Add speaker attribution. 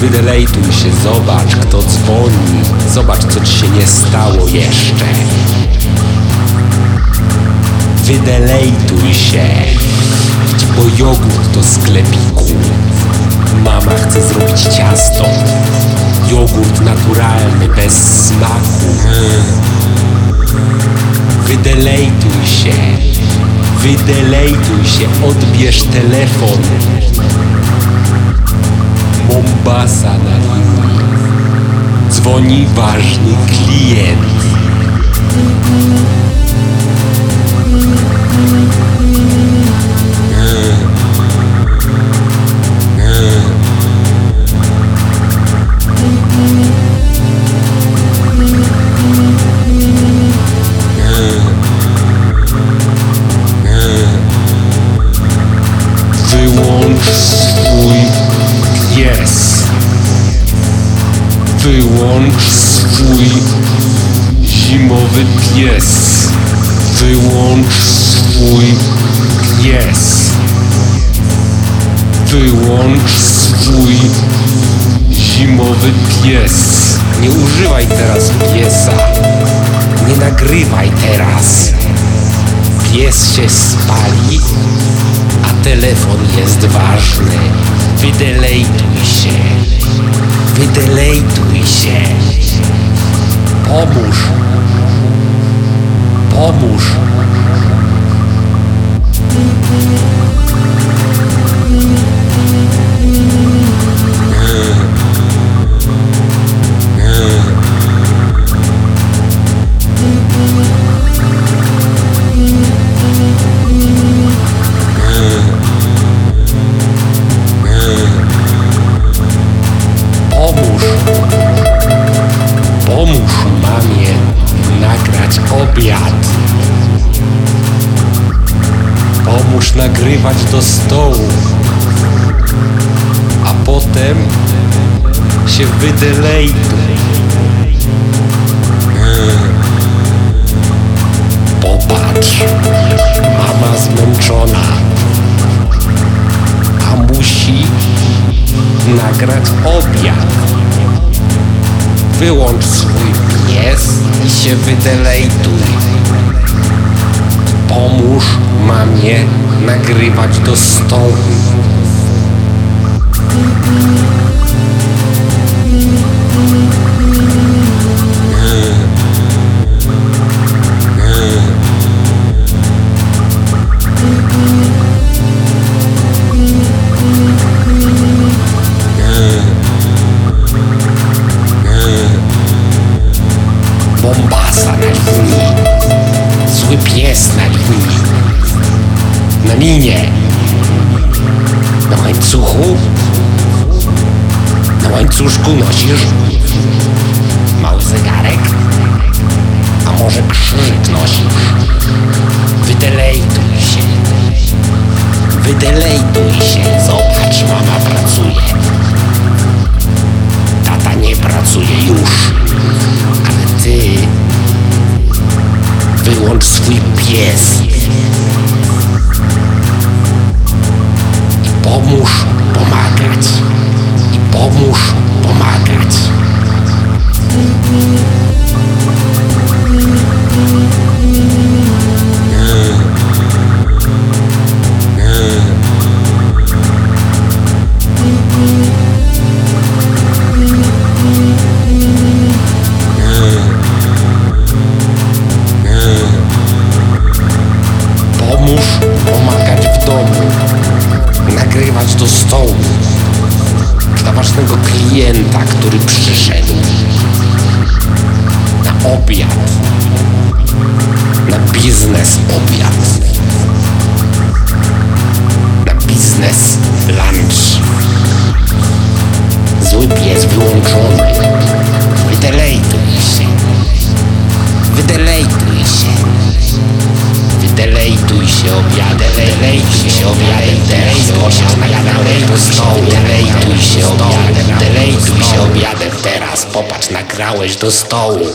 Speaker 1: Wydelejtuj się, zobacz kto dzwoni. Zobacz co ci się nie stało jeszcze. Wydelejtuj się. Po jogurt do sklepiku. Mama chce zrobić ciasto. Jogurt naturalny, bez smaku. Wydelejtuj się. Wydelejtuj się, odbierz telefon. Mombasa na linii. Dzwoni ważny klient. Wyłącz swój zimowy pies. Wyłącz swój pies. Wyłącz swój zimowy pies. Nie używaj teraz piesa. Nie nagrywaj teraz. Pies się spali, a telefon jest ważny. Wydelejtuj się. Nie delejtuj się. Pomóż. Pomóż. Obiad. Pomóż nagrywać do stołu. A potem się wydelejtuj. Popatrz, mama zmęczona, a musi nagrać obiad. Wyłącz swój pies i się wydelejtuj. Pomóż mamie nagrywać do stołu. Na linie. Na łańcuchu. Na łańcuszku nosisz mały zegarek. A może krzyżyk nosisz. Wydelejtuj się. Wydelejtuj się. Zobacz, mama pracuje. Tata nie pracuje już. Ale ty wyłącz swój pies pomagać. I pomóż pomagać. Ważnego klienta, który przyszedł. Na obiad. Na biznes obiad. Na biznes się obiadem, się obiadem. Do stołu, delejtuj się delejtuj się obiadem. Teraz, popatrz, nagrałeś do stołu.